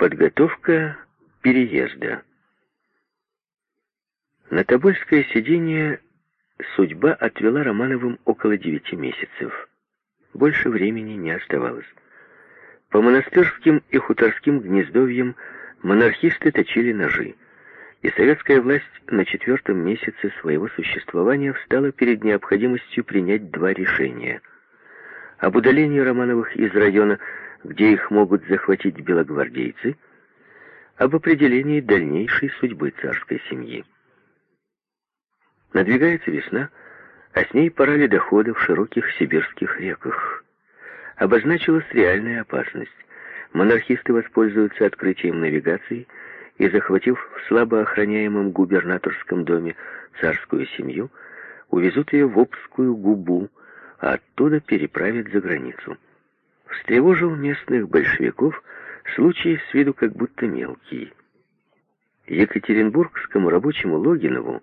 Подготовка переезда. На Тобольское сидение судьба отвела Романовым около девяти месяцев. Больше времени не оставалось. По монастырским и хуторским гнездовьям монархисты точили ножи, и советская власть на четвертом месяце своего существования встала перед необходимостью принять два решения. Об удалении Романовых из района где их могут захватить белогвардейцы, об определении дальнейшей судьбы царской семьи. Надвигается весна, а с ней пора ледохода в широких сибирских реках. Обозначилась реальная опасность. Монархисты воспользуются открытием навигации и, захватив в слабо охраняемом губернаторском доме царскую семью, увезут ее в Обскую губу, а оттуда переправят за границу встревожил местных большевиков случай с виду как будто мелкий. Екатеринбургскому рабочему Логинову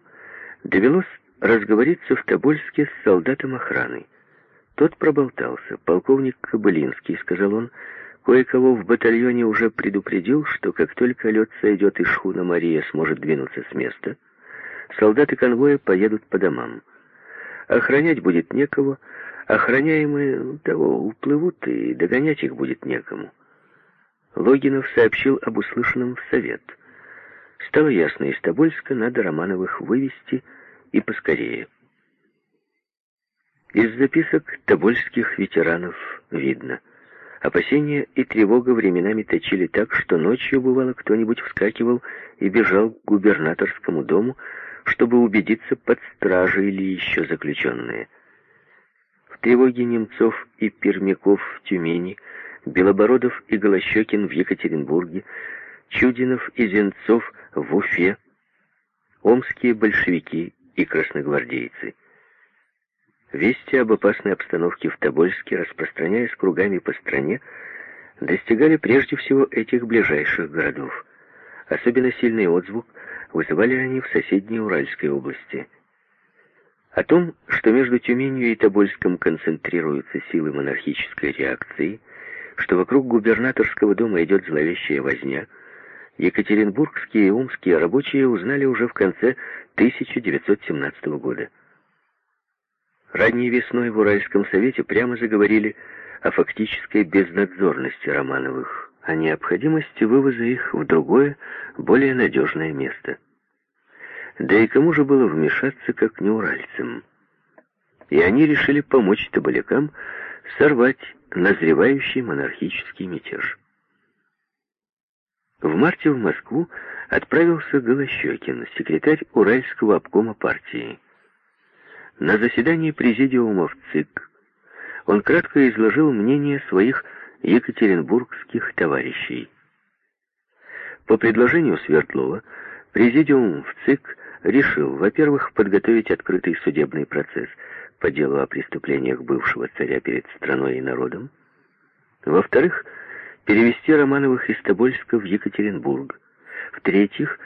довелось разговориться в Тобольске с солдатом охраны. Тот проболтался. Полковник Кобылинский, сказал он, кое-кого в батальоне уже предупредил, что как только лед сойдет и шхуна Мария сможет двинуться с места, солдаты конвоя поедут по домам. Охранять будет некого, Охраняемые того уплывут, и догонять их будет некому. Логинов сообщил об услышанном в совет. Стало ясно, из Тобольска надо Романовых вывести и поскорее. Из записок тобольских ветеранов видно. Опасения и тревога временами точили так, что ночью, бывало, кто-нибудь вскакивал и бежал к губернаторскому дому, чтобы убедиться, под стражей или еще заключенные. Тревоги немцов и пермяков в Тюмени, Белобородов и Голощекин в Екатеринбурге, Чудинов и Зенцов в Уфе, омские большевики и красногвардейцы. Вести об опасной обстановке в Тобольске, распространяясь кругами по стране, достигали прежде всего этих ближайших городов. Особенно сильный отзвук вызывали они в соседней Уральской области – о том, что между Тюменью и Тобольском концентрируются силы монархической реакции, что вокруг губернаторского дома идет зловещая возня, екатеринбургские и омские рабочие узнали уже в конце 1917 года. Ранней весной в Уральском совете прямо заговорили о фактической безнадзорности Романовых, о необходимости вывоза их в другое, более надежное место – да и кому же было вмешаться, как не уральцам? И они решили помочь табалякам сорвать назревающий монархический мятеж. В марте в Москву отправился Голощекин, секретарь Уральского обкома партии. На заседании президиума в ЦИК он кратко изложил мнение своих екатеринбургских товарищей. По предложению Свердлова, президиум в ЦИК решил, во-первых, подготовить открытый судебный процесс по делу о преступлениях бывшего царя перед страной и народом, во-вторых, перевести Романовых из Тобольска в Екатеринбург, в-третьих,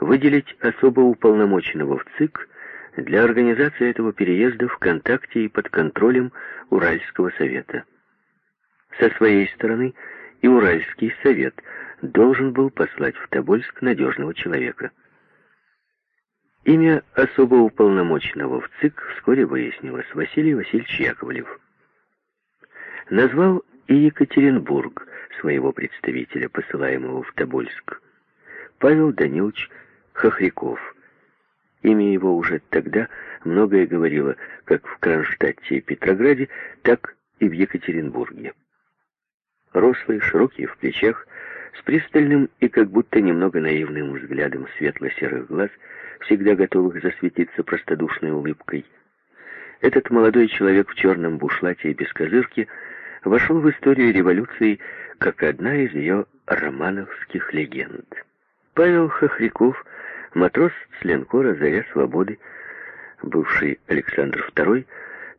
выделить особо уполномоченного в ЦИК для организации этого переезда в контакте и под контролем Уральского совета. Со своей стороны и Уральский совет должен был послать в Тобольск надежного человека – Имя особо уполномоченного в ЦИК вскоре выяснилось Василий Васильевич Яковлев. Назвал и Екатеринбург своего представителя, посылаемого в Тобольск. Павел Данилович Хохряков. Имя его уже тогда многое говорило как в Кронштадте и Петрограде, так и в Екатеринбурге. Рослый, широкий в плечах, с пристальным и как будто немного наивным взглядом светло-серых глаз – всегда готовых засветиться простодушной улыбкой. Этот молодой человек в черном бушлате и без козырки вошел в историю революции как одна из ее романовских легенд. Павел Хохряков, матрос с линкора «Заря свободы», бывший Александр II,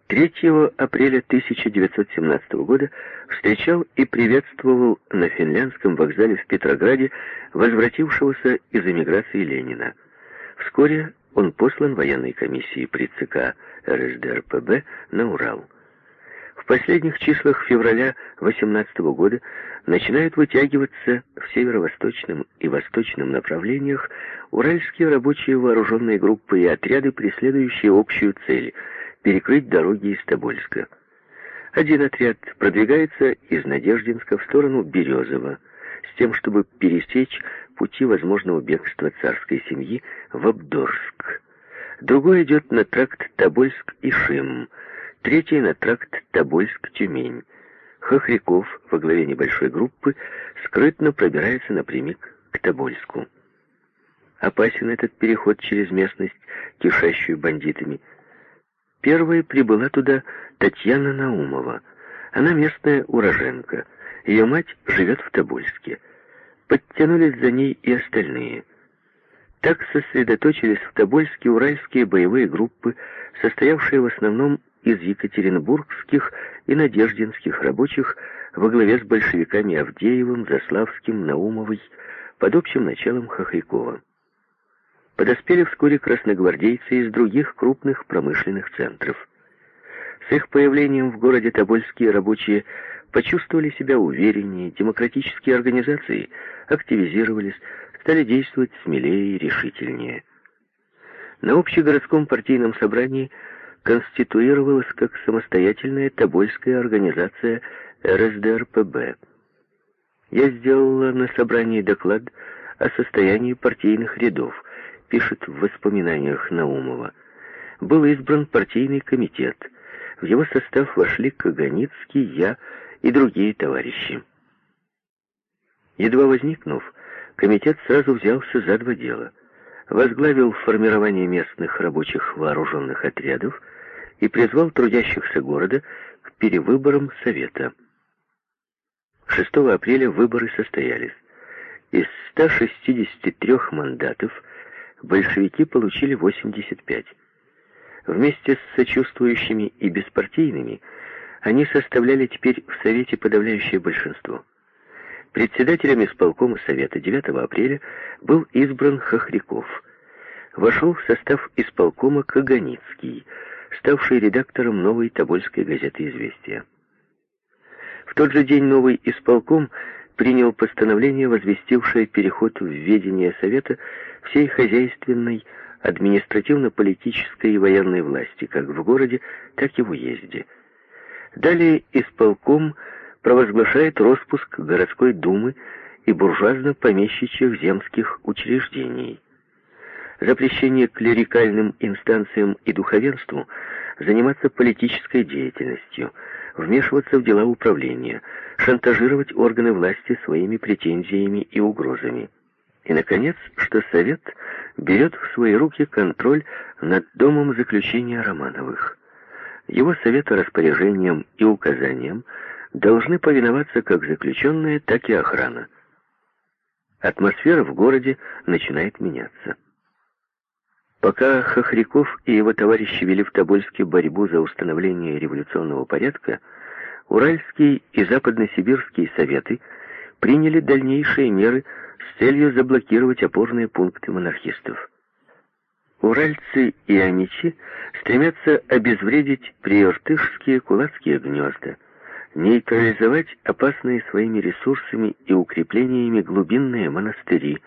3 апреля 1917 года встречал и приветствовал на финляндском вокзале в Петрограде возвратившегося из эмиграции Ленина. Вскоре он послан военной комиссией при ЦК РСДРПБ на Урал. В последних числах февраля 18 года начинают вытягиваться в северо-восточном и восточном направлениях уральские рабочие вооруженные группы и отряды, преследующие общую цель — перекрыть дороги из Тобольска. Один отряд продвигается из Надеждинска в сторону Березова, с тем, чтобы пересечь пути возможного бегства царской семьи в Абдорск. Другой идет на тракт Тобольск-Ишим, третий на тракт Тобольск-Тюмень. Хохряков во главе небольшой группы скрытно пробирается напрямик к Тобольску. Опасен этот переход через местность, кишащую бандитами. Первой прибыла туда Татьяна Наумова. Она местная уроженка. Ее мать живет в Тобольске. Подтянулись за ней и остальные. Так сосредоточились в Тобольске уральские боевые группы, состоявшие в основном из екатеринбургских и надеждинских рабочих во главе с большевиками Авдеевым, Заславским, Наумовой, под общим началом Хохрякова. Подоспели вскоре красногвардейцы из других крупных промышленных центров. С их появлением в городе Тобольские рабочие почувствовали себя увереннее, демократические организации активизировались, стали действовать смелее и решительнее. На общегородском партийном собрании конституировалась как самостоятельная Тобольская организация РСДРПБ. Я сделала на собрании доклад о состоянии партийных рядов, пишет в воспоминаниях Наумова. Был избран партийный комитет. В его состав вошли Каганицкий, я и другие товарищи. Едва возникнув, комитет сразу взялся за два дела. Возглавил формирование местных рабочих вооруженных отрядов и призвал трудящихся города к перевыборам Совета. 6 апреля выборы состоялись. Из 163 мандатов большевики получили 85. Вместе с сочувствующими и беспартийными они составляли теперь в Совете подавляющее большинство. Председателем исполкома Совета 9 апреля был избран Хохряков. Вошел в состав исполкома Каганицкий, ставший редактором новой Тобольской газеты «Известия». В тот же день новый исполком принял постановление, возвестившее переход в ведение Совета всей хозяйственной, административно-политической и военной власти, как в городе, так и в уезде. Далее исполком провозглашает распуск городской думы и буржуазно-помещичьих земских учреждений. Запрещение клерикальным инстанциям и духовенству заниматься политической деятельностью, вмешиваться в дела управления, шантажировать органы власти своими претензиями и угрозами. И, наконец, что Совет берет в свои руки контроль над домом заключения Романовых. Его совета распоряжением и указаниям должны повиноваться как заключенные, так и охрана. Атмосфера в городе начинает меняться. Пока Хохряков и его товарищи вели в Тобольске борьбу за установление революционного порядка, Уральские и Западносибирские советы приняли дальнейшие меры с целью заблокировать опорные пункты монархистов. Уральцы и Аничи стремятся обезвредить прииртышские кулацкие гнезда, нейтрализовать опасные своими ресурсами и укреплениями глубинные монастыри,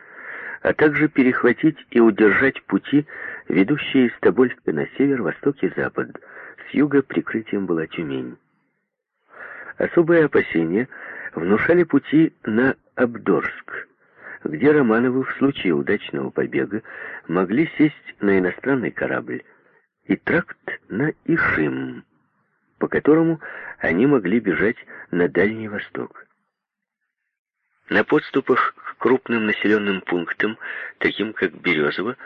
а также перехватить и удержать пути, ведущие из Тобольска на север, восток и запад. С юга прикрытием была Тюмень. Особые опасения внушали пути на Абдорск, где Романовы в случае удачного побега могли сесть на иностранный корабль, и тракт на Ишим, по которому они могли бежать на Дальний Восток. На подступах к крупным населенным пунктам, таким как Березово,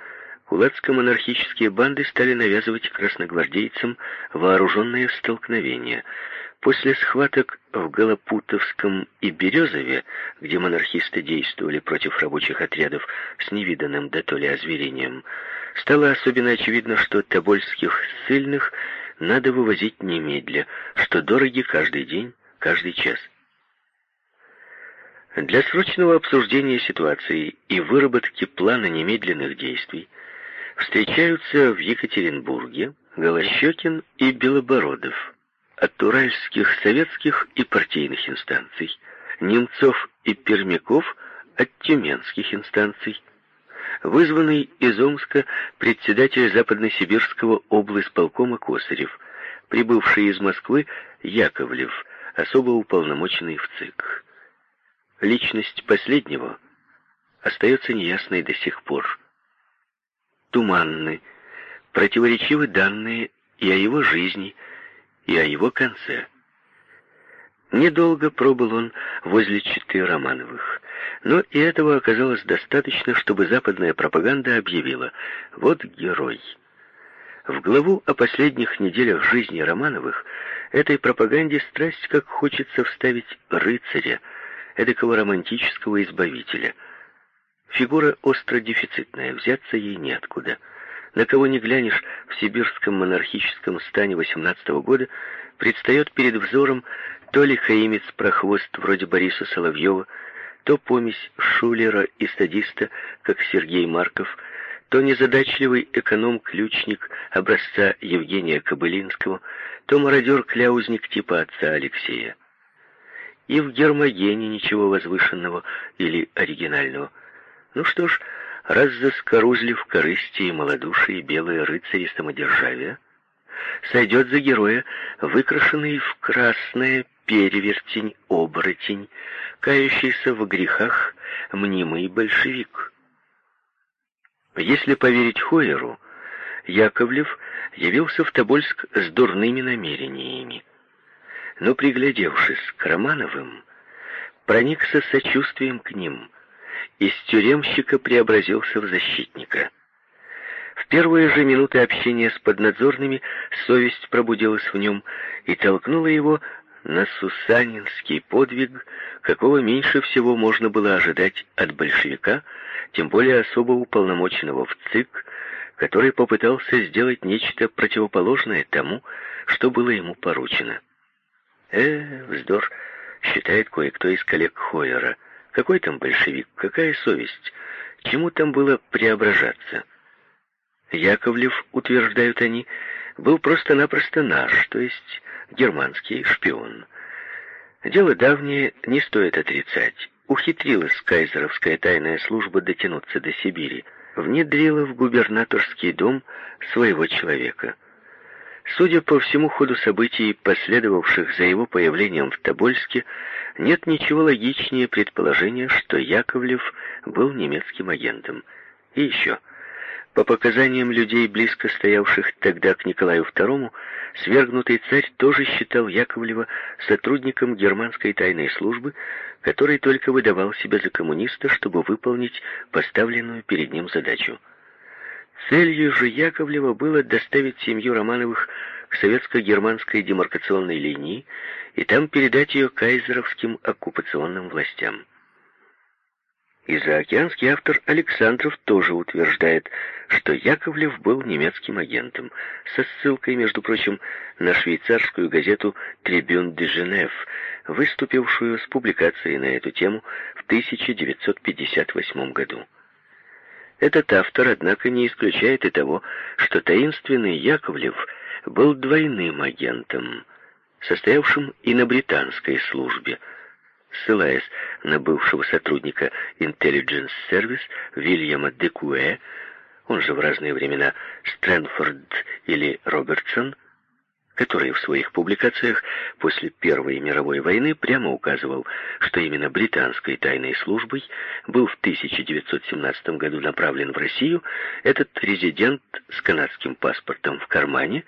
кулацко-монархические банды стали навязывать красногвардейцам вооруженные столкновения – После схваток в Голопутовском и Березове, где монархисты действовали против рабочих отрядов с невиданным дотоле озверением, стало особенно очевидно, что тобольских ссыльных надо вывозить немедля, что дороги каждый день, каждый час. Для срочного обсуждения ситуации и выработки плана немедленных действий встречаются в Екатеринбурге Голощекин и Белобородов. От уральских советских и партийных инстанций, немцов и пермяков от тюменских инстанций. Вызванный из Омска председатель Западносибирского облсполкома Косарев, прибывший из Москвы Яковлев, особо уполномоченный в ЦИК. Личность последнего остается неясной до сих пор. Туманны, противоречивы данные и о его жизни, и о его конце. Недолго пробыл он возле Читы Романовых, но и этого оказалось достаточно, чтобы западная пропаганда объявила «Вот герой». В главу о последних неделях жизни Романовых этой пропаганде страсть как хочется вставить рыцаря, эдакого романтического избавителя. Фигура остро дефицитная, взяться ей неоткуда. На кого не глянешь в сибирском монархическом стане XVIII года, предстает перед взором то ли хаимец-прохвост вроде Бориса Соловьева, то помесь шулера и стадиста, как Сергей Марков, то незадачливый эконом-ключник образца Евгения Кобылинского, то мародер-кляузник типа отца Алексея. И в Гермогене ничего возвышенного или оригинального. Ну что ж, раз заскорузлив корысти и малодушие белые рыцари самодержавия, сойдет за героя, выкрашенный в красное перевертень-оборотень, кающийся в грехах мнимый большевик. Если поверить Хойеру, Яковлев явился в Тобольск с дурными намерениями. Но, приглядевшись к Романовым, проникся сочувствием к ним, из тюремщика преобразился в защитника. В первые же минуты общения с поднадзорными совесть пробудилась в нем и толкнула его на сусанинский подвиг, какого меньше всего можно было ожидать от большевика, тем более особо уполномоченного в ЦИК, который попытался сделать нечто противоположное тому, что было ему поручено. Э, вздор, считает кое-кто из коллег Хойера. Какой там большевик, какая совесть? Чему там было преображаться? Яковлев, утверждают они, был просто-напросто наш, то есть германский шпион. Дело давнее не стоит отрицать. Ухитрилась кайзеровская тайная служба дотянуться до Сибири, внедрила в губернаторский дом своего человека. Судя по всему ходу событий, последовавших за его появлением в Тобольске, нет ничего логичнее предположения, что Яковлев был немецким агентом. И еще – по показаниям людей, близко стоявших тогда к Николаю II, свергнутый царь тоже считал Яковлева сотрудником германской тайной службы, который только выдавал себя за коммуниста, чтобы выполнить поставленную перед ним задачу. Целью же Яковлева было доставить семью Романовых к советско-германской демаркационной линии и там передать ее кайзеровским оккупационным властям. И заокеанский автор Александров тоже утверждает, что Яковлев был немецким агентом, со ссылкой, между прочим, на швейцарскую газету «Трибюн де Женев», выступившую с публикацией на эту тему в 1958 году. Этот автор, однако, не исключает и того, что таинственный Яковлев был двойным агентом, состоявшим и на британской службе – ссылаясь на бывшего сотрудника Intelligence Service Вильяма Декуэ, он же в разные времена Стрэнфорд или Робертсон, который в своих публикациях после Первой мировой войны прямо указывал, что именно британской тайной службой был в 1917 году направлен в Россию этот резидент с канадским паспортом в кармане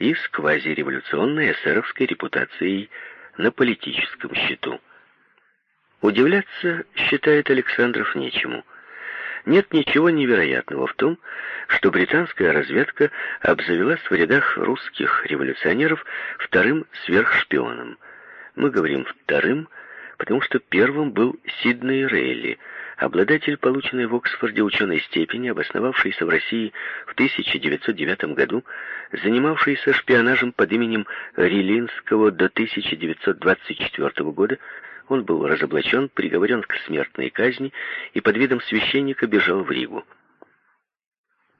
и с квазиреволюционной эсеровской репутацией на политическом счету. Удивляться, считает Александров, нечему. Нет ничего невероятного в том, что британская разведка обзавелась в рядах русских революционеров вторым сверхшпионом. Мы говорим «вторым», потому что первым был Сидней Рейли, обладатель полученной в Оксфорде ученой степени, обосновавшийся в России в 1909 году, занимавшийся шпионажем под именем Рилинского до 1924 года, он был разоблачен, приговорен к смертной казни и под видом священника бежал в Ригу.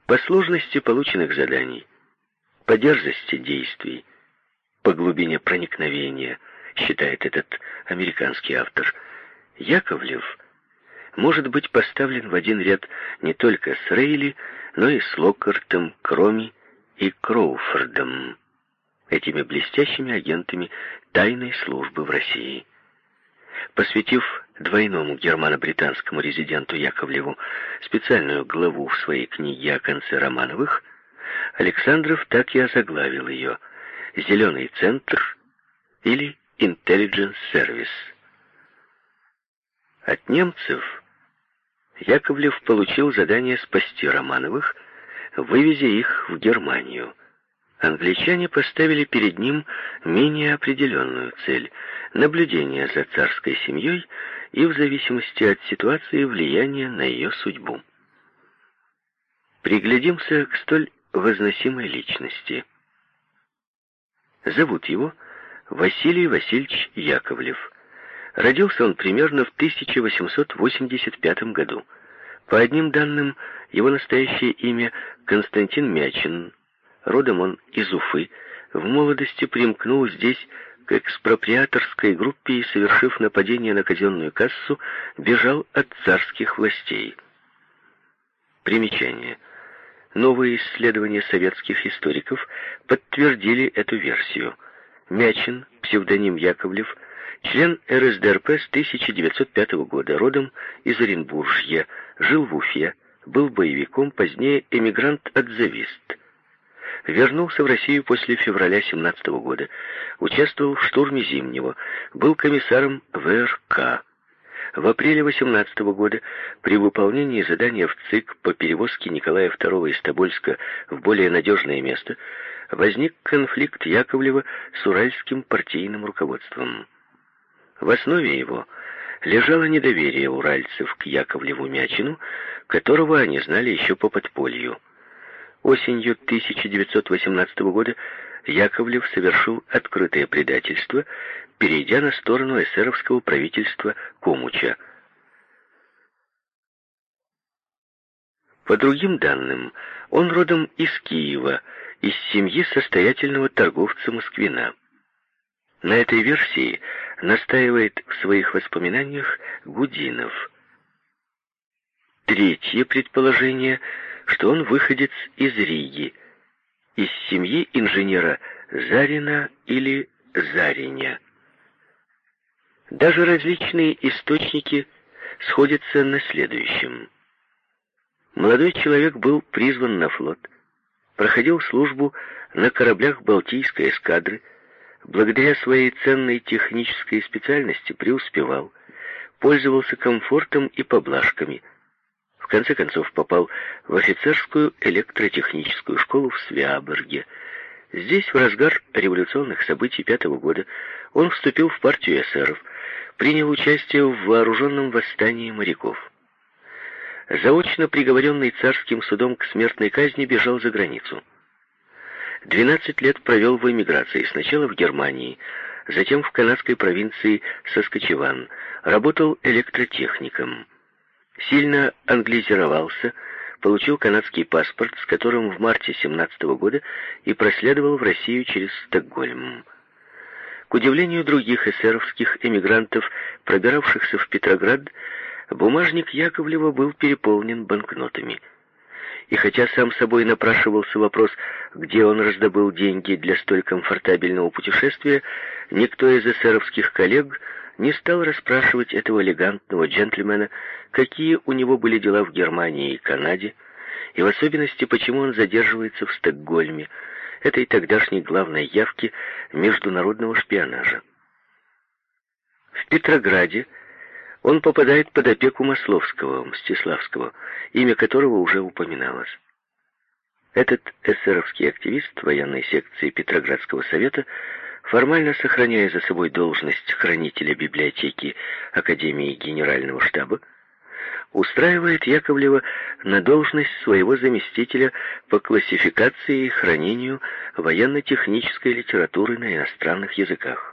По сложности полученных заданий, по дерзости действий по глубине проникновения, считает этот американский автор, Яковлев может быть поставлен в один ряд не только с Рейли, но и с Локкартом, Кроми и Кроуфордом, этими блестящими агентами тайной службы в России. Посвятив двойному германо-британскому резиденту Яковлеву специальную главу в своей книге о конце Романовых, Александров так и озаглавил ее «Зеленый центр» или «Intelligence Service». От немцев Яковлев получил задание спасти Романовых, вывезя их в Германию. Англичане поставили перед ним менее определенную цель — наблюдение за царской семьей и, в зависимости от ситуации, влияние на ее судьбу. Приглядимся к столь возносимой личности. Зовут его Василий Васильевич Яковлев. Родился он примерно в 1885 году. По одним данным, его настоящее имя Константин Мячин. Родом он из Уфы. В молодости примкнул здесь к экспроприаторской группе и, совершив нападение на казенную кассу, бежал от царских властей. Примечание. Новые исследования советских историков подтвердили эту версию. Мячин, псевдоним Яковлев, член РСДРП с 1905 года, родом из Оренбуржья, жил в Уфе, был боевиком, позднее эмигрант-отзавист. Вернулся в Россию после февраля 17 года, участвовал в штурме Зимнего, был комиссаром ВРК. В апреле 18 года при выполнении задания в ЦИК по перевозке Николая II из Тобольска в более надежное место возник конфликт Яковлева с уральским партийным руководством. В основе его лежало недоверие уральцев к Яковлеву Мячину, которого они знали еще по подполью. Осенью 1918 года Яковлев совершил открытое предательство, перейдя на сторону эсеровского правительства Комуча. По другим данным, он родом из Киева, из семьи состоятельного торговца Москвина. На этой версии настаивает в своих воспоминаниях Гудинов. Третье предположение, что он выходец из Риги, из семьи инженера Зарина или Зариня. Даже различные источники сходятся на следующем. Молодой человек был призван на флот, проходил службу на кораблях Балтийской эскадры, благодаря своей ценной технической специальности преуспевал, пользовался комфортом и поблажками. В конце концов попал в офицерскую электротехническую школу в Свяборге. Здесь, в разгар революционных событий пятого года, он вступил в партию эсеров, принял участие в вооруженном восстании моряков. Заочно приговоренный царским судом к смертной казни бежал за границу. 12 лет провел в эмиграции, сначала в Германии, затем в канадской провинции Соскочеван, работал электротехником. Сильно англизировался, получил канадский паспорт, с которым в марте 17 года и проследовал в Россию через Стокгольм. К удивлению других эсеровских эмигрантов, пробиравшихся в Петроград, бумажник Яковлева был переполнен банкнотами – и хотя сам собой напрашивался вопрос, где он раздобыл деньги для столь комфортабельного путешествия, никто из эсеровских коллег не стал расспрашивать этого элегантного джентльмена, какие у него были дела в Германии и Канаде, и в особенности, почему он задерживается в Стокгольме, этой тогдашней главной явки международного шпионажа. В Петрограде он попадает под опеку Масловского, Мстиславского, имя которого уже упоминалось. Этот эсеровский активист военной секции Петроградского совета, формально сохраняя за собой должность хранителя библиотеки Академии Генерального штаба, устраивает Яковлева на должность своего заместителя по классификации и хранению военно-технической литературы на иностранных языках.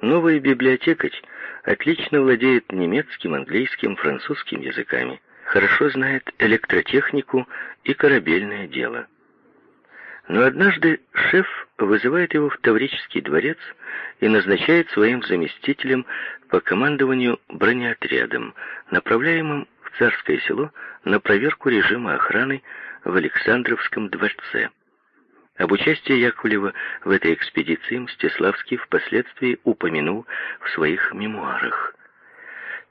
Новый библиотекарь отлично владеет немецким, английским, французским языками, хорошо знает электротехнику и корабельное дело. Но однажды шеф вызывает его в Таврический дворец и назначает своим заместителем по командованию бронеотрядом, направляемым в Царское село на проверку режима охраны в Александровском дворце. Об участии Яковлева в этой экспедиции Мстиславский впоследствии упомянул в своих мемуарах.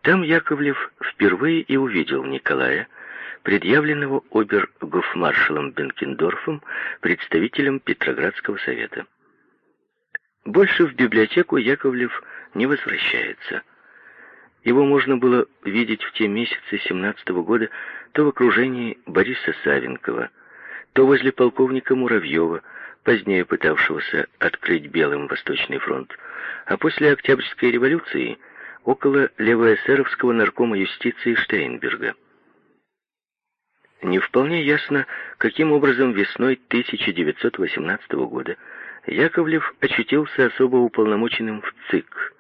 Там Яковлев впервые и увидел Николая, предъявленного обер-гофмаршалом Бенкендорфом, представителем Петроградского совета. Больше в библиотеку Яковлев не возвращается. Его можно было видеть в те месяцы 17 -го года то в окружении Бориса Савенкова, то возле полковника Муравьева, позднее пытавшегося открыть Белым Восточный фронт, а после Октябрьской революции около левоэсеровского наркома юстиции Штейнберга. Не вполне ясно, каким образом весной 1918 года Яковлев очутился особо уполномоченным в ЦИК.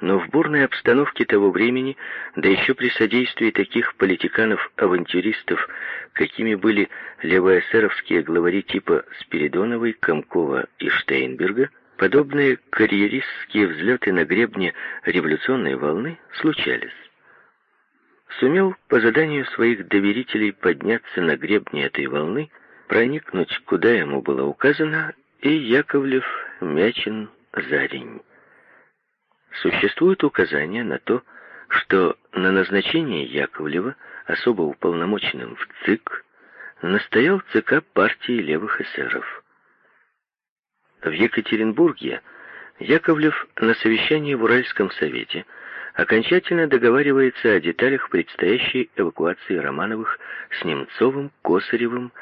Но в бурной обстановке того времени, да еще при содействии таких политиканов-авантюристов, какими были левоэсеровские главари типа Спиридоновой, Комкова и Штейнберга, подобные карьеристские взлеты на гребне революционной волны случались сумел по заданию своих доверителей подняться на гребни этой волны, проникнуть, куда ему было указано, и Яковлев Мячин Зарень. Существует указание на то, что на назначение Яковлева особо уполномоченным в ЦИК настоял ЦК партии левых эсеров. В Екатеринбурге Яковлев на совещании в Уральском совете – окончательно договаривается о деталях предстоящей эвакуации Романовых с Немцовым, Косаревым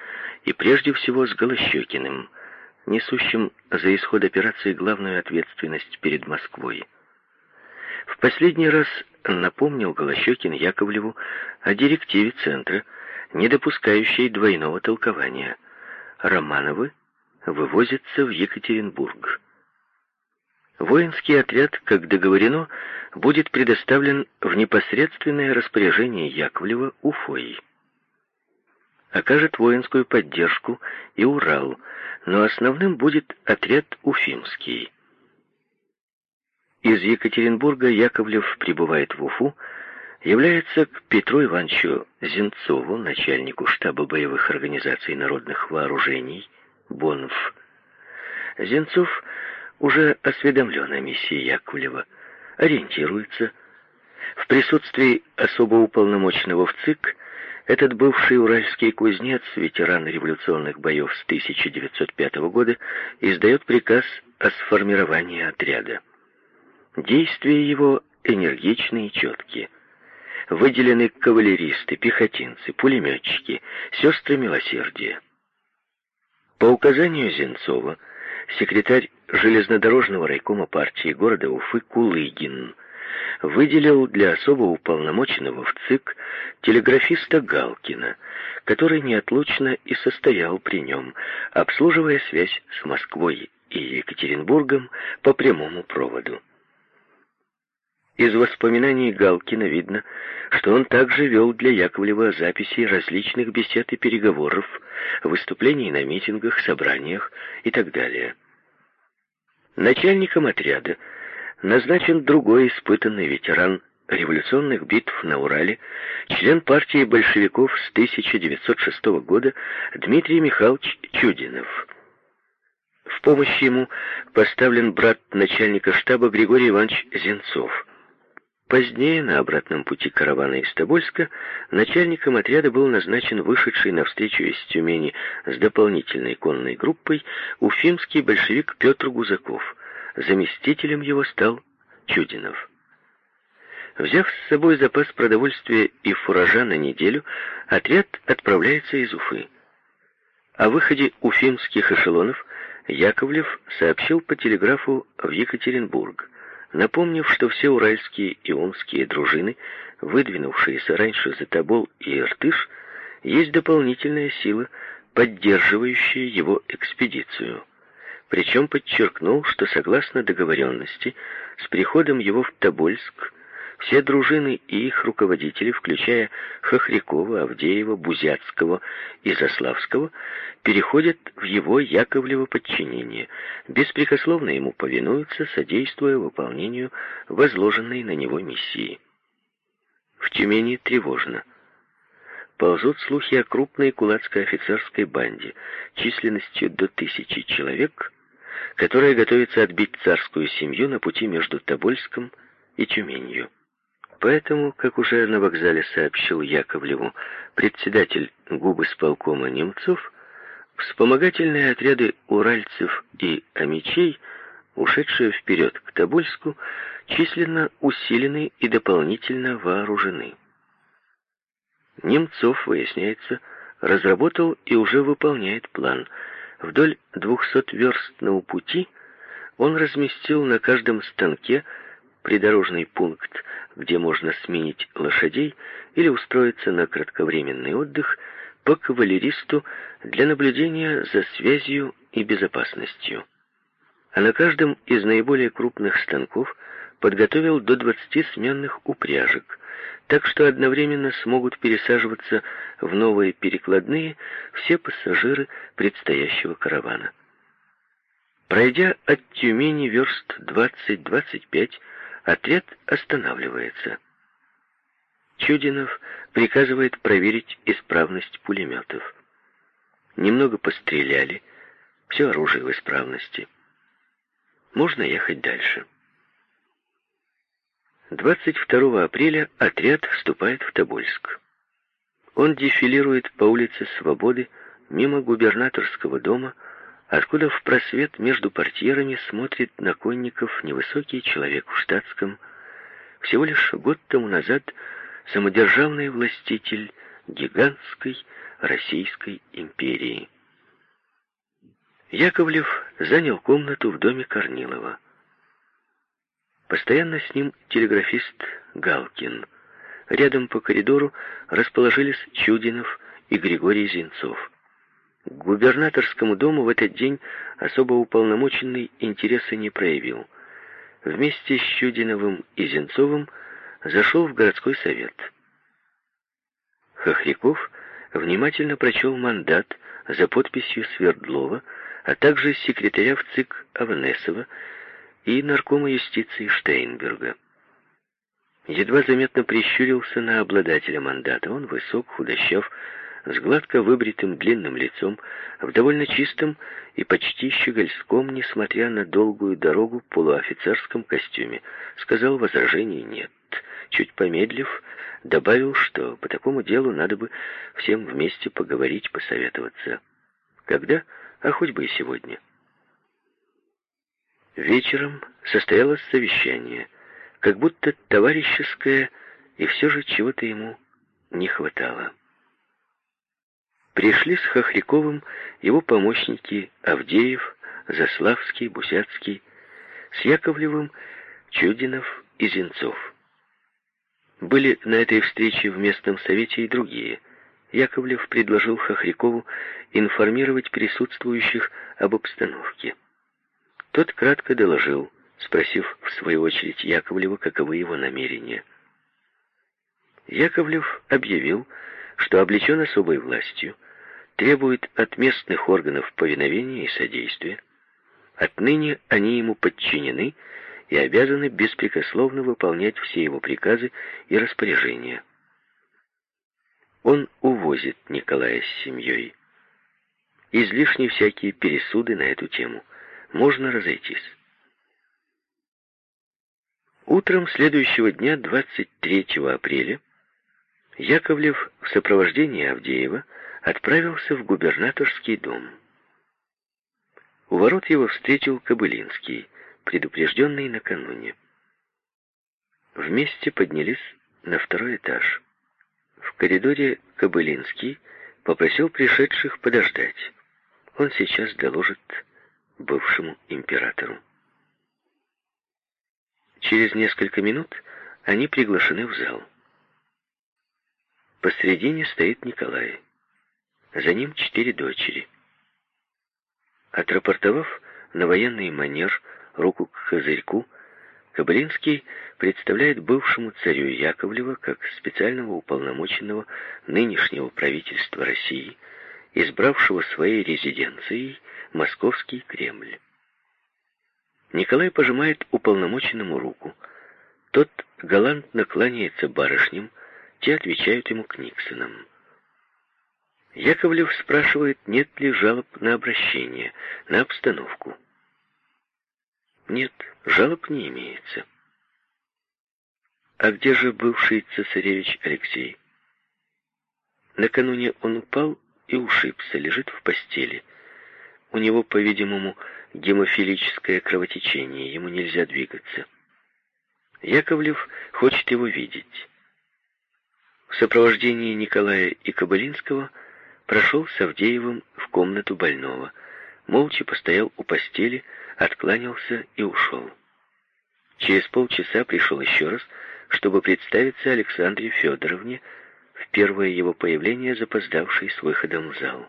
и прежде всего с Голощекиным, несущим за исход операции главную ответственность перед Москвой. В последний раз напомнил Голощекин Яковлеву о директиве Центра, не допускающей двойного толкования. Романовы вывозятся в Екатеринбург. Воинский отряд, как договорено, будет предоставлен в непосредственное распоряжение Яковлева Уфой. Окажет воинскую поддержку и Урал, но основным будет отряд Уфимский. Из Екатеринбурга Яковлев прибывает в Уфу, является к Петру Ивановичу Зенцову, начальнику штаба боевых организаций народных вооружений, БОНФ. Зенцов уже осведомлен о миссии Яковлева, ориентируется. В присутствии особо уполномоченного в ЦИК этот бывший уральский кузнец, ветеран революционных боев с 1905 года, издает приказ о сформировании отряда. Действия его энергичные и четкие. Выделены кавалеристы, пехотинцы, пулеметчики, сестры милосердия. По указанию Зенцова, секретарь железнодорожного райкома партии города Уфы Кулыгин выделил для особо уполномоченного в ЦИК телеграфиста Галкина, который неотлучно и состоял при нем, обслуживая связь с Москвой и Екатеринбургом по прямому проводу. Из воспоминаний Галкина видно, что он также вел для Яковлева записи различных бесед и переговоров, выступлений на митингах, собраниях и так далее. Начальником отряда назначен другой испытанный ветеран революционных битв на Урале, член партии большевиков с 1906 года Дмитрий Михайлович Чудинов. В помощь ему поставлен брат начальника штаба Григорий Иванович Зенцов. Позднее, на обратном пути каравана из Тобольска, начальником отряда был назначен вышедший навстречу из Тюмени с дополнительной конной группой уфимский большевик Петр Гузаков. Заместителем его стал Чудинов. Взяв с собой запас продовольствия и фуража на неделю, отряд отправляется из Уфы. О выходе уфимских эшелонов Яковлев сообщил по телеграфу в Екатеринбург напомнив, что все уральские и омские дружины, выдвинувшиеся раньше за Тобол и Иртыш, есть дополнительная сила, поддерживающая его экспедицию. Причем подчеркнул, что согласно договоренности, с приходом его в Тобольск Все дружины и их руководители, включая Хохрякова, Авдеева, Бузятского и Заславского, переходят в его Яковлево подчинение, беспрекословно ему повинуются, содействуя выполнению возложенной на него миссии. В Тюмени тревожно. Ползут слухи о крупной кулацкой офицерской банде, численностью до тысячи человек, которая готовится отбить царскую семью на пути между Тобольском и Тюменью. Поэтому, как уже на вокзале сообщил Яковлеву председатель губы сполкома Немцов, вспомогательные отряды уральцев и амичей, ушедшие вперед к Тобольску, численно усилены и дополнительно вооружены. Немцов, выясняется, разработал и уже выполняет план. Вдоль двухсотверстного пути он разместил на каждом станке придорожный пункт, где можно сменить лошадей или устроиться на кратковременный отдых по кавалеристу для наблюдения за связью и безопасностью. А на каждом из наиболее крупных станков подготовил до 20 сменных упряжек, так что одновременно смогут пересаживаться в новые перекладные все пассажиры предстоящего каравана. Пройдя от Тюмени верст 20-25, Отряд останавливается. Чудинов приказывает проверить исправность пулеметов. Немного постреляли, все оружие в исправности. Можно ехать дальше. 22 апреля отряд вступает в Тобольск. Он дефилирует по улице Свободы мимо губернаторского дома, откуда в просвет между портьерами смотрит на конников невысокий человек в штатском, всего лишь год тому назад самодержавный властитель гигантской Российской империи. Яковлев занял комнату в доме Корнилова. Постоянно с ним телеграфист Галкин. Рядом по коридору расположились Чудинов и Григорий Зинцов. К губернаторскому дому в этот день особо уполномоченный интереса не проявил. Вместе с Чудиновым и Зенцовым зашел в городской совет. Хохряков внимательно прочел мандат за подписью Свердлова, а также секретаря в ЦИК Аванесова и наркома юстиции Штейнберга. Едва заметно прищурился на обладателя мандата. Он высок, худощав, с гладко выбритым длинным лицом, в довольно чистом и почти щегольском, несмотря на долгую дорогу, полуофицерском костюме, сказал возражений нет. Чуть помедлив, добавил, что по такому делу надо бы всем вместе поговорить, посоветоваться. Когда? А хоть бы и сегодня. Вечером состоялось совещание, как будто товарищеское, и все же чего-то ему не хватало. Пришли с Хохряковым его помощники Авдеев, Заславский, Бусяцкий, с Яковлевым Чудинов и Зенцов. Были на этой встрече в местном совете и другие. Яковлев предложил Хохрякову информировать присутствующих об обстановке. Тот кратко доложил, спросив в свою очередь Яковлева, каковы его намерения. Яковлев объявил, что облечен особой властью, требует от местных органов повиновения и содействия. Отныне они ему подчинены и обязаны беспрекословно выполнять все его приказы и распоряжения. Он увозит Николая с семьей. Излишни всякие пересуды на эту тему. Можно разойтись. Утром следующего дня, 23 апреля, Яковлев в сопровождении Авдеева отправился в губернаторский дом. У ворот его встретил Кобылинский, предупрежденный накануне. Вместе поднялись на второй этаж. В коридоре Кобылинский попросил пришедших подождать. Он сейчас доложит бывшему императору. Через несколько минут они приглашены в зал. Посредине стоит Николай. За ним четыре дочери. Отрапортовав на военный манер руку к козырьку, Кабалинский представляет бывшему царю Яковлева как специального уполномоченного нынешнего правительства России, избравшего своей резиденцией Московский Кремль. Николай пожимает уполномоченному руку. Тот галантно кланяется барышням, те отвечают ему Книксонам. Яковлев спрашивает, нет ли жалоб на обращение, на обстановку. Нет, жалоб не имеется. А где же бывший цесаревич Алексей? Накануне он упал и ушибся, лежит в постели. У него, по-видимому, гемофилическое кровотечение, ему нельзя двигаться. Яковлев хочет его видеть. В сопровождении Николая и Кабылинского прошел с Авдеевым в комнату больного, молча постоял у постели, откланялся и ушел. Через полчаса пришел еще раз, чтобы представиться Александре Федоровне, в первое его появление запоздавшей с выходом в зал.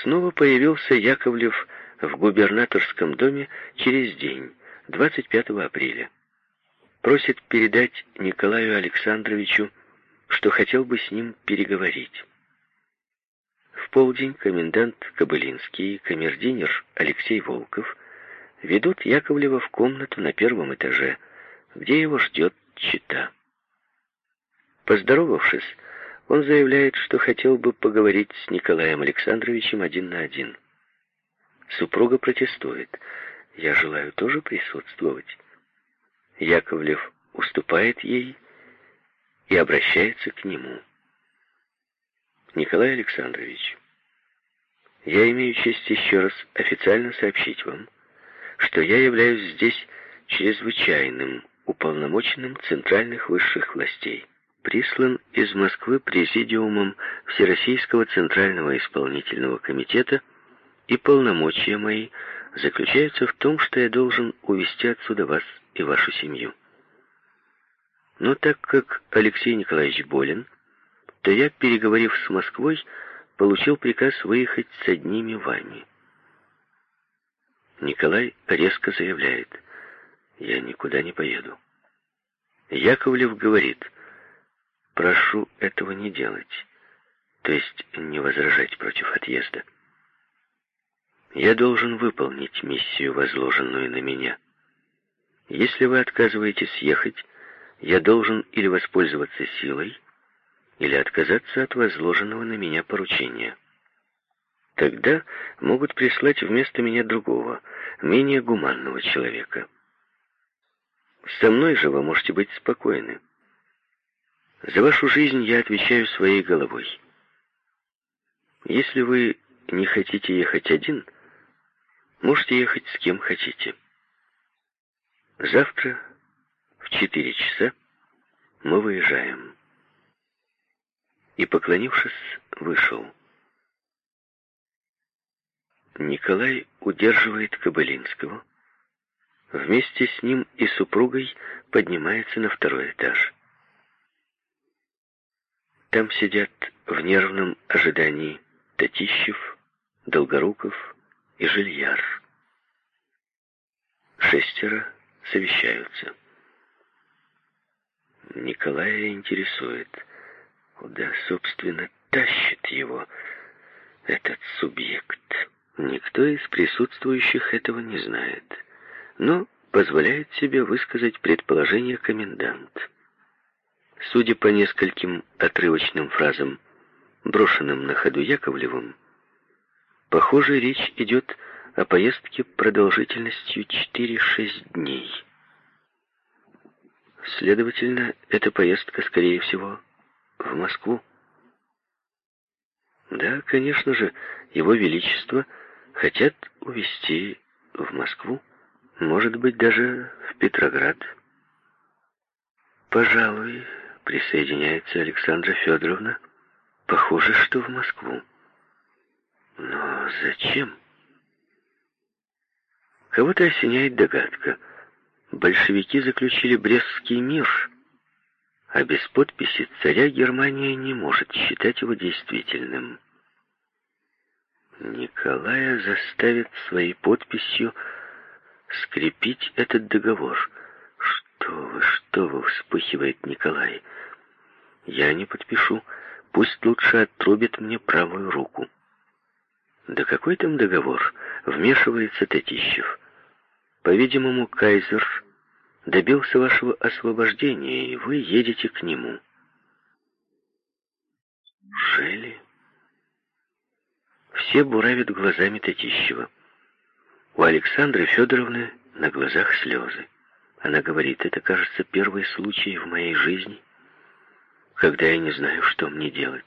Снова появился Яковлев в губернаторском доме через день, 25 апреля. Просит передать Николаю Александровичу, что хотел бы с ним переговорить. В полдень комендант Кобылинский и камердинер Алексей Волков ведут Яковлева в комнату на первом этаже, где его ждет чита. Поздоровавшись, он заявляет, что хотел бы поговорить с Николаем Александровичем один на один. Супруга протестует. «Я желаю тоже присутствовать». Яковлев уступает ей и обращается к нему. «Николай Александрович, я имею честь еще раз официально сообщить вам, что я являюсь здесь чрезвычайным уполномоченным центральных высших властей прислан из Москвы президиумом Всероссийского Центрального Исполнительного Комитета, и полномочия мои заключаются в том, что я должен увезти отсюда вас и вашу семью. Но так как Алексей Николаевич болен, то я, переговорив с Москвой, получил приказ выехать с одними вами. Николай резко заявляет, я никуда не поеду. Яковлев говорит, Прошу этого не делать, то есть не возражать против отъезда. Я должен выполнить миссию, возложенную на меня. Если вы отказываетесь ехать, я должен или воспользоваться силой, или отказаться от возложенного на меня поручения. Тогда могут прислать вместо меня другого, менее гуманного человека. Со мной же вы можете быть спокойны. За вашу жизнь я отвечаю своей головой. Если вы не хотите ехать один, можете ехать с кем хотите. Завтра четыре часа мы выезжаем. И, поклонившись, вышел. Николай удерживает Кабылинского. Вместе с ним и супругой поднимается на второй этаж. Там сидят в нервном ожидании Татищев, Долгоруков и Жильяр. Шестеро совещаются. Николая интересует, куда, собственно, тащит его этот субъект. Никто из присутствующих этого не знает, но позволяет себе высказать предположение комендант. Судя по нескольким отрывочным фразам, брошенным на ходу Яковлевым, похоже, речь идет о поездке продолжительностью 4-6 дней. Следовательно, эта поездка, скорее всего, в Москву. Да, конечно же, Его Величество хотят увезти в Москву, может быть, даже в Петроград. Пожалуй, присоединяется Александра Федоровна. Похоже, что в Москву. Но зачем? Кого-то осеняет догадка. Большевики заключили Брестский мир, а без подписи царя Германия не может считать его действительным. Николая заставит своей подписью скрепить этот договор. Что вы, что вы, вспыхивает Николай. Я не подпишу. Пусть лучше отрубит мне правую руку. Да какой там договор? Вмешивается Татищев. По-видимому, кайзер добился вашего освобождения, и вы едете к нему. Жели? Все буравят глазами Татищева. У Александры Федоровны на глазах слезы. Она говорит, это, кажется, первый случай в моей жизни, когда я не знаю, что мне делать.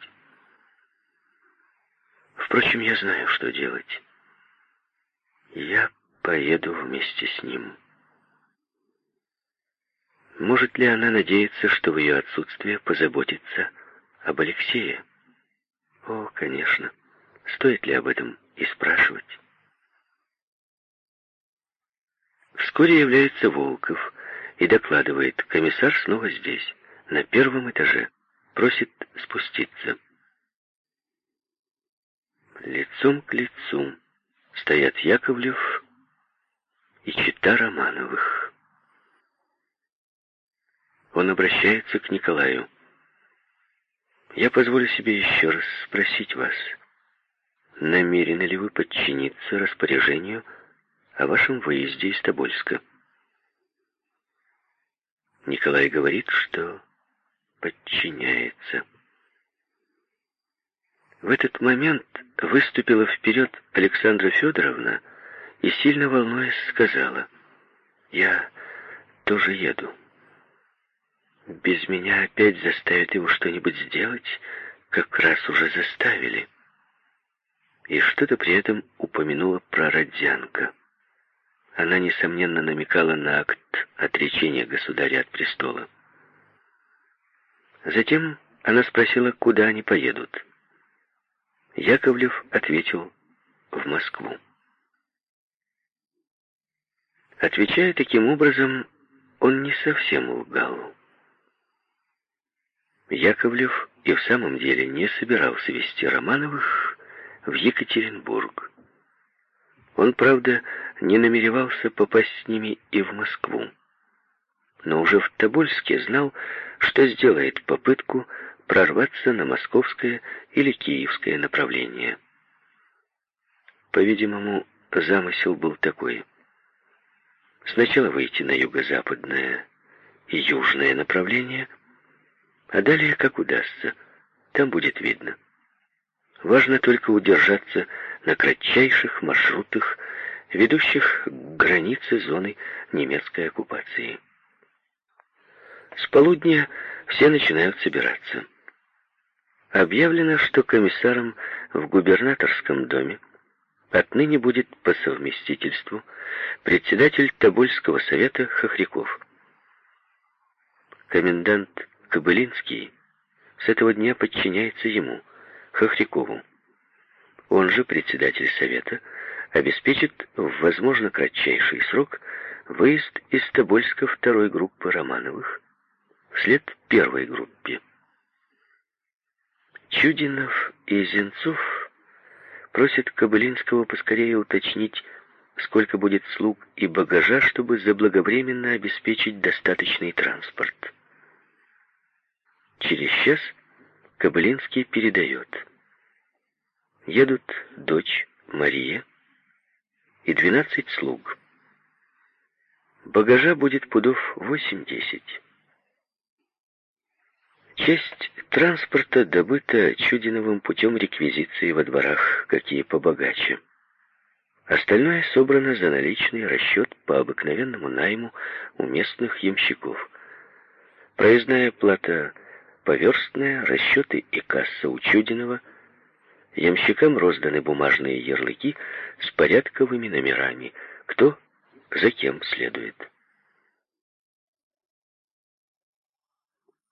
Впрочем, я знаю, что делать. Я поеду вместе с ним. Может ли она надеяться, что в ее отсутствие позаботится об Алексее? О, конечно. Стоит ли об этом и спрашивать? Вскоре является Волков и докладывает, комиссар снова здесь, на первом этаже, просит спуститься. Лицом к лицу стоят Яковлев и чита Романовых. Он обращается к Николаю. «Я позволю себе еще раз спросить вас, намерены ли вы подчиниться распоряжению о вашем выезде из Тобольска?» Николай говорит, что подчиняется. В этот момент выступила вперед Александра Федоровна и, сильно волнуясь, сказала, «Я тоже еду». Без меня опять заставят его что-нибудь сделать, как раз уже заставили. И что-то при этом упомянула про Родзянко. Она, несомненно, намекала на акт отречения государя от престола. Затем она спросила, куда они поедут. Яковлев ответил, в Москву. Отвечая таким образом, он не совсем лгал. Яковлев и в самом деле не собирался вести Романовых в Екатеринбург. Он, правда, не намеревался попасть с ними и в Москву, но уже в Тобольске знал, что сделает попытку прорваться на московское или киевское направление. По-видимому, замысел был такой. Сначала выйти на юго-западное и южное направление – а далее, как удастся, там будет видно. Важно только удержаться на кратчайших маршрутах, ведущих к границе зоны немецкой оккупации. С полудня все начинают собираться. Объявлено, что комиссаром в губернаторском доме отныне будет по совместительству председатель Тобольского совета Хохряков. Комендант Кобылинский с этого дня подчиняется ему, Хохрякову. Он же, председатель совета, обеспечит в, возможно, кратчайший срок выезд из Тобольска второй группы Романовых вслед первой группе. Чудинов и Зенцов просят Кобылинского поскорее уточнить, сколько будет слуг и багажа, чтобы заблаговременно обеспечить достаточный транспорт. Через час Кобылинский передает. Едут дочь Мария и двенадцать слуг. Багажа будет пудов восемь-десять. Часть транспорта добыта Чудиновым путем реквизиции во дворах, какие побогаче. Остальное собрано за наличный расчет по обыкновенному найму у местных ямщиков. Проездная плата поверстная, расчеты и касса у Чудинова. Ямщикам розданы бумажные ярлыки с порядковыми номерами, кто за кем следует.